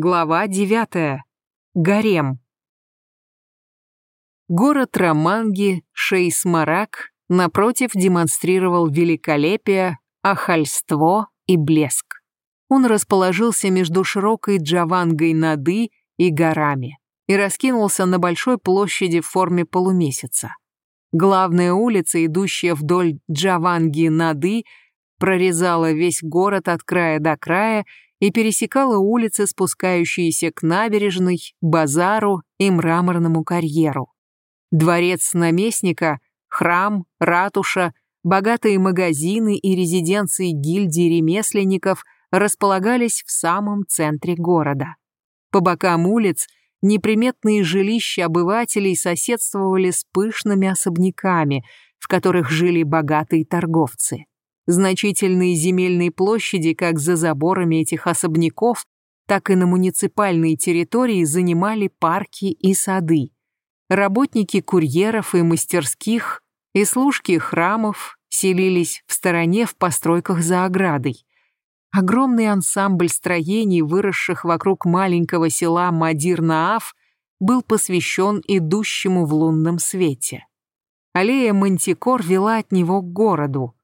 Глава 9. Гарем. Город Романги, Шейсмарак, напротив демонстрировал великолепие, охальство и блеск. Он расположился между широкой Джавангой Нады и горами и раскинулся на большой площади в форме полумесяца. Главная улица, идущая вдоль Джаванги Нады, прорезала весь город от края до края и пересекала улицы, спускающиеся к набережной, базару и мраморному карьеру. Дворец наместника, храм, ратуша, богатые магазины и резиденции гильдии ремесленников располагались в самом центре города. По бокам улиц неприметные жилища обывателей соседствовали с пышными особняками, в которых жили богатые торговцы. Значительные земельные площади как за заборами этих особняков, так и на муниципальной территории занимали парки и сады. Работники курьеров и мастерских и служки храмов селились в стороне в постройках за оградой. Огромный ансамбль строений, выросших вокруг маленького села Мадир-Нааф, был посвящен идущему в лунном свете. Аллея Мантикор вела от него к городу,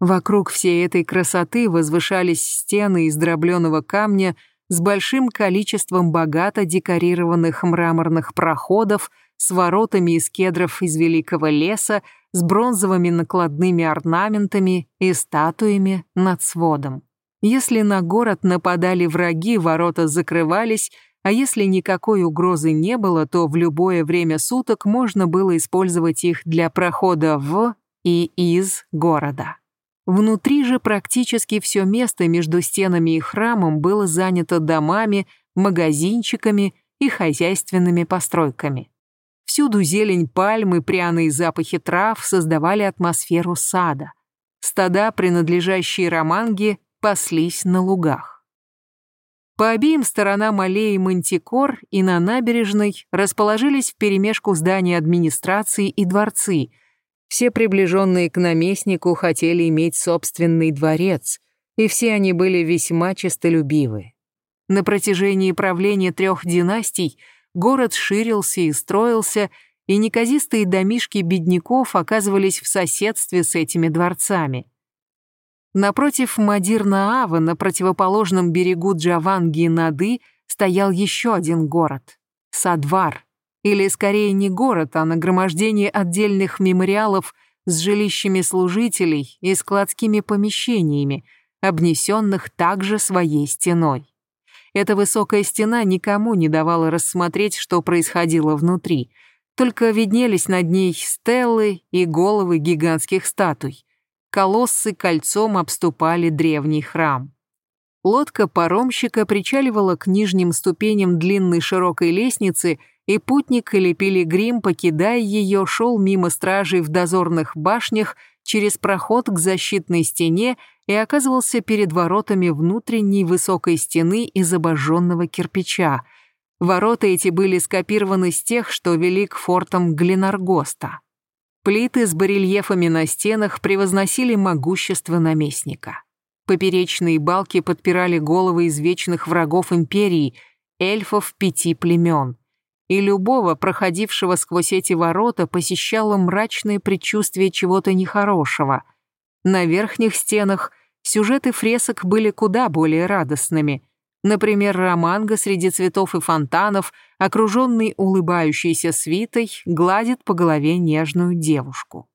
Вокруг всей этой красоты возвышались стены из дробленого камня с большим количеством богато декорированных мраморных проходов, с воротами из кедров из великого леса, с бронзовыми накладными орнаментами и статуями над сводом. Если на город нападали враги, ворота закрывались, а если никакой угрозы не было, то в любое время суток можно было использовать их для прохода в и из города. Внутри же практически все место между стенами и храмом было занято домами, магазинчиками и хозяйственными постройками. Всюду зелень пальмы, пряные запахи трав создавали атмосферу сада. Стада, принадлежащие романге, паслись на лугах. По обеим сторонам аллеи Мантикор и на набережной расположились вперемешку здания администрации и дворцы, все приближенные к наместнику хотели иметь собственный дворец, и все они были весьма честолюбивы. На протяжении правления трех династий город ширился и строился, и неказистые домишки бедняков оказывались в соседстве с этими дворцами. Напротив Мадир-Наава, на противоположном берегу Джаванги и Нады, стоял еще один город — Садвар — или скорее не город, а нагромождение отдельных мемориалов с жилищами служителей и складскими помещениями, обнесенных также своей стеной. Эта высокая стена никому не давала рассмотреть, что происходило внутри, только виднелись над ней стеллы и головы гигантских статуй. Колоссы кольцом обступали древний храм. Лодка паромщика причаливала к нижним ступеням длинной широкой лестницы и путник или пилигрим, покидая ее, шел мимо стражей в дозорных башнях через проход к защитной стене и оказывался перед воротами внутренней высокой стены из обожженного кирпича. Ворота эти были скопированы с тех, что вели к фортам Глинаргоста. Плиты с барельефами на стенах превозносили могущество наместника. Поперечные балки подпирали головы извечных врагов империи, эльфов пяти племен и любого, проходившего сквозь эти ворота, посещало мрачное предчувствие чего-то нехорошего. На верхних стенах сюжеты фресок были куда более радостными. Например, романга среди цветов и фонтанов, окруженный улыбающейся свитой, гладит по голове нежную девушку.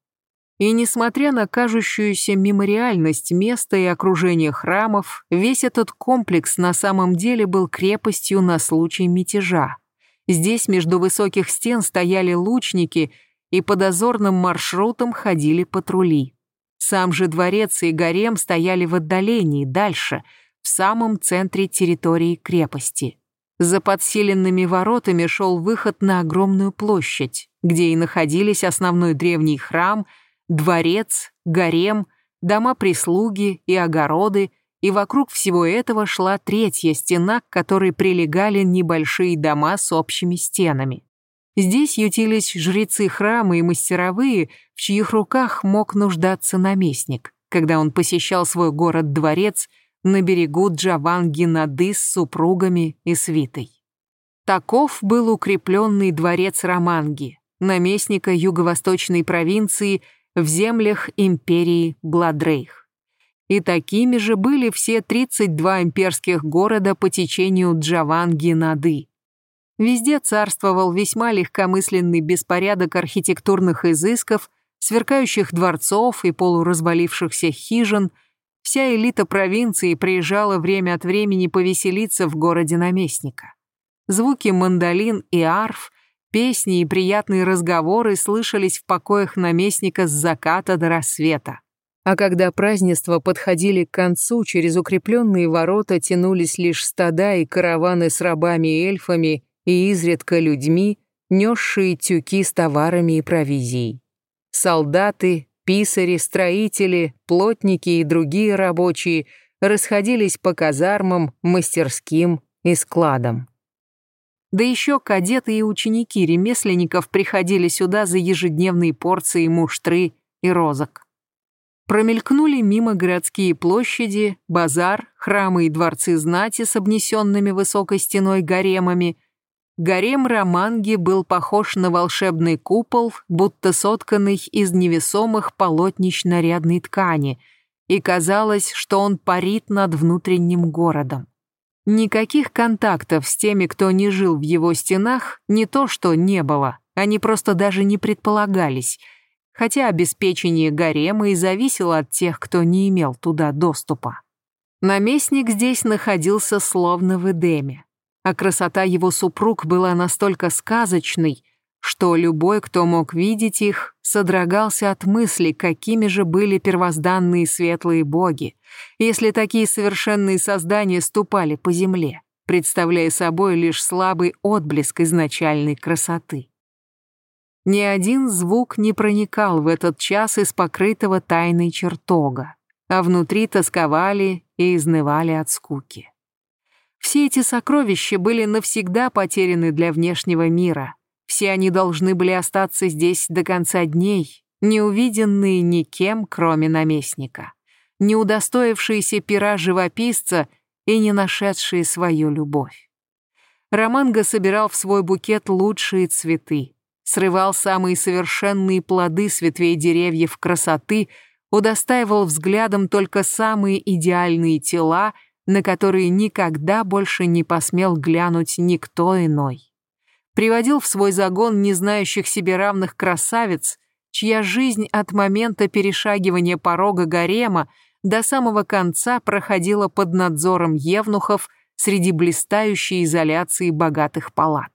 И несмотря на кажущуюся мемориальность места и окружения храмов, весь этот комплекс на самом деле был крепостью на случай мятежа. Здесь между высоких стен стояли лучники, и по дозорным маршрутам ходили патрули. Сам же дворец и гарем стояли в отдалении, дальше, в самом центре территории крепости. За подсиленными воротами шел выход на огромную площадь, где и находились основной древний храм, дворец, гарем, дома прислуги и огороды, и вокруг всего этого шла третья стена, к которой прилегали небольшие дома с общими стенами. Здесь ютились жрецы храма и мастеровые, в чьих руках мог нуждаться наместник, когда он посещал свой город-дворец на берегу Джаванги-Нады с супругами и свитой. Таков был укрепленный дворец Романги, наместника юго-восточной провинции в землях империи Бладрейх. И такими же были все 32 имперских города по течению Джаванги-Нады. Везде царствовал весьма легкомысленный беспорядок архитектурных изысков, сверкающих дворцов и полуразвалившихся хижин. Вся элита провинции приезжала время от времени повеселиться в городе наместника. Звуки мандолин и арф, песни и приятные разговоры слышались в покоях наместника с заката до рассвета. А когда празднества подходили к концу, через укрепленные ворота тянулись лишь стада и караваны с рабами и эльфами и изредка людьми, несшие тюки с товарами и провизией. Солдаты, писари, строители, плотники и другие рабочие расходились по казармам, мастерским и складам. Да еще кадеты и ученики ремесленников приходили сюда за ежедневные порции муштры и розок. Промелькнули мимо городские площади, базар, храмы и дворцы знати с обнесенными высокой стеной гаремами. Гарем Романги был похож на волшебный купол, будто сотканный из невесомых полотнищ нарядной ткани, и казалось, что он парит над внутренним городом. Никаких контактов с теми, кто не жил в его стенах, не то что не было, они просто даже не предполагались, хотя обеспечение гарема и зависело от тех, кто не имел туда доступа. Наместник здесь находился словно в Эдеме, а красота его супруг была настолько сказочной, что любой, кто мог видеть их, содрогался от мысли, какими же были первозданные светлые боги, если такие совершенные создания ступали по земле, представляя собой лишь слабый отблеск изначальной красоты. Ни один звук не проникал в этот час из покрытого тайной чертога, а внутри тосковали и изнывали от скуки. Все эти сокровища были навсегда потеряны для внешнего мира, все они должны были остаться здесь до конца дней, не увиденные никем, кроме наместника, не удостоившиеся пера живописца и не нашедшие свою любовь. Романго собирал в свой букет лучшие цветы, срывал самые совершенные плоды с ветвей деревьев красоты, удостаивал взглядом только самые идеальные тела, на которые никогда больше не посмел глянуть никто иной. Приводил в свой загон не знающих себе равных красавиц, чья жизнь от момента перешагивания порога гарема до самого конца проходила под надзором евнухов среди блистающей изоляции богатых палат,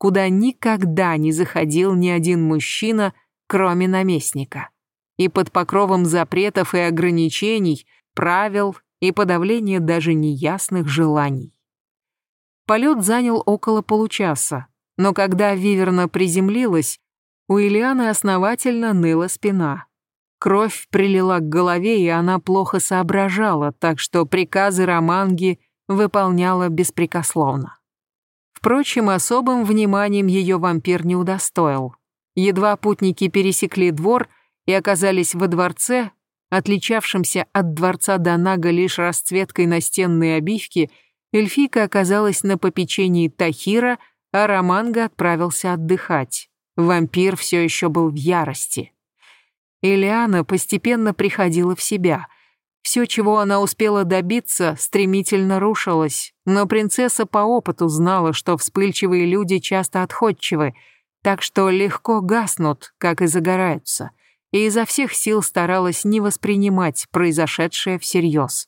куда никогда не заходил ни один мужчина, кроме наместника. И под покровом запретов и ограничений, правил и подавления даже неясных желаний. Полет занял около получаса, но когда Виверна приземлилась, у Ильяны основательно ныла спина. Кровь прилила к голове, и она плохо соображала, так что приказы Романги выполняла беспрекословно. Впрочем, особым вниманием ее вампир не удостоил. Едва путники пересекли двор и оказались во дворце, отличавшемся от дворца Донага лишь расцветкой настенной обивки, эльфийка оказалась на попечении Тахира — а Романго отправился отдыхать. Вампир все еще был в ярости. Элиана постепенно приходила в себя. Все, чего она успела добиться, стремительно рушилось, но принцесса по опыту знала, что вспыльчивые люди часто отходчивы, так что легко гаснут, как и загораются, и изо всех сил старалась не воспринимать произошедшее всерьез.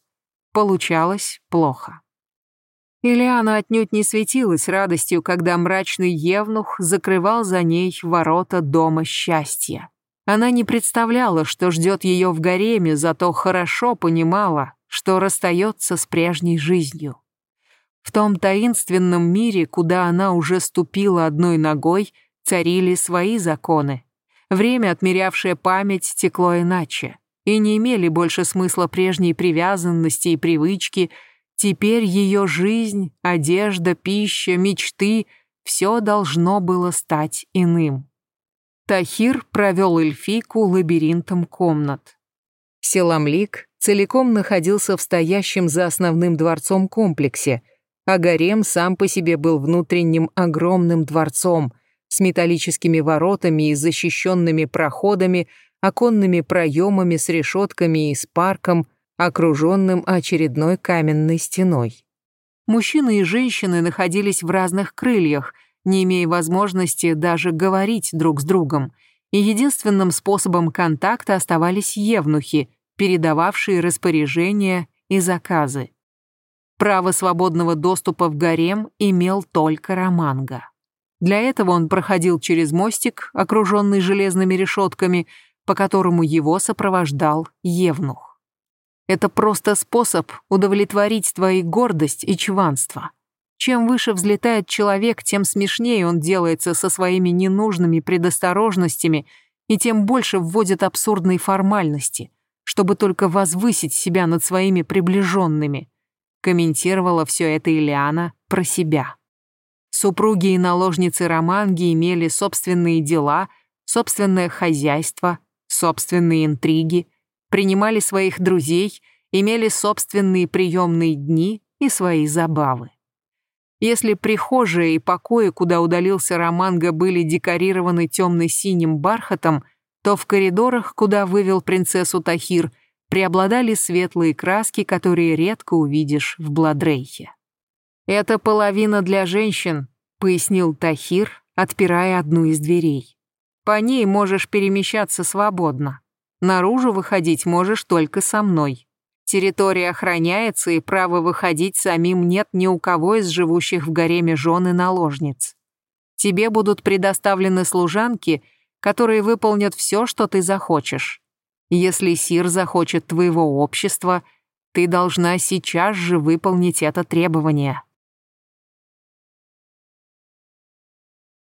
Получалось плохо. Ильяна отнюдь не светилась радостью, когда мрачный евнух закрывал за ней ворота дома счастья. Она не представляла, что ждет ее в гареме, зато хорошо понимала, что расстается с прежней жизнью. В том таинственном мире, куда она уже ступила одной ногой, царили свои законы. Время, отмерявшее память, текло иначе, и не имели больше смысла прежней привязанности и привычки — Теперь ее жизнь, одежда, пища, мечты — все должно было стать иным. Тахир провел эльфийку лабиринтом комнат. Селамлик, целиком находился в стоящем за основным дворцом комплексе, а гарем сам по себе был внутренним огромным дворцом с металлическими воротами и защищенными проходами, оконными проемами с решетками и с парком, окруженным очередной каменной стеной. Мужчины и женщины находились в разных крыльях, не имея возможности даже говорить друг с другом, и единственным способом контакта оставались евнухи, передававшие распоряжения и заказы. Право свободного доступа в гарем имел только Романга. Для этого он проходил через мостик, окруженный железными решетками, по которому его сопровождал Евнух. Это просто способ удовлетворить твои гордость и чванство. Чем выше взлетает человек, тем смешнее он делается со своими ненужными предосторожностями и тем больше вводит абсурдные формальности, чтобы только возвысить себя над своими приближенными. Комментировала все это Ильяна про себя. Супруги и наложницы Романги имели собственные дела, собственное хозяйство, собственные интриги, принимали своих друзей, имели собственные приемные дни и свои забавы. Если прихожая и покои, куда удалился Романго, были декорированы темно-синим бархатом, то в коридорах, куда вывел принцессу Тахир, преобладали светлые краски, которые редко увидишь в Бладрейхе. «Это половина для женщин», — пояснил Тахир, отпирая одну из дверей. «По ней можешь перемещаться свободно. Наружу выходить можешь только со мной. Территория охраняется, и права выходить самим нет ни у кого из живущих в гареме жен и наложниц. Тебе будут предоставлены служанки, которые выполнят все, что ты захочешь. Если Сир захочет твоего общества, ты должна сейчас же выполнить это требование.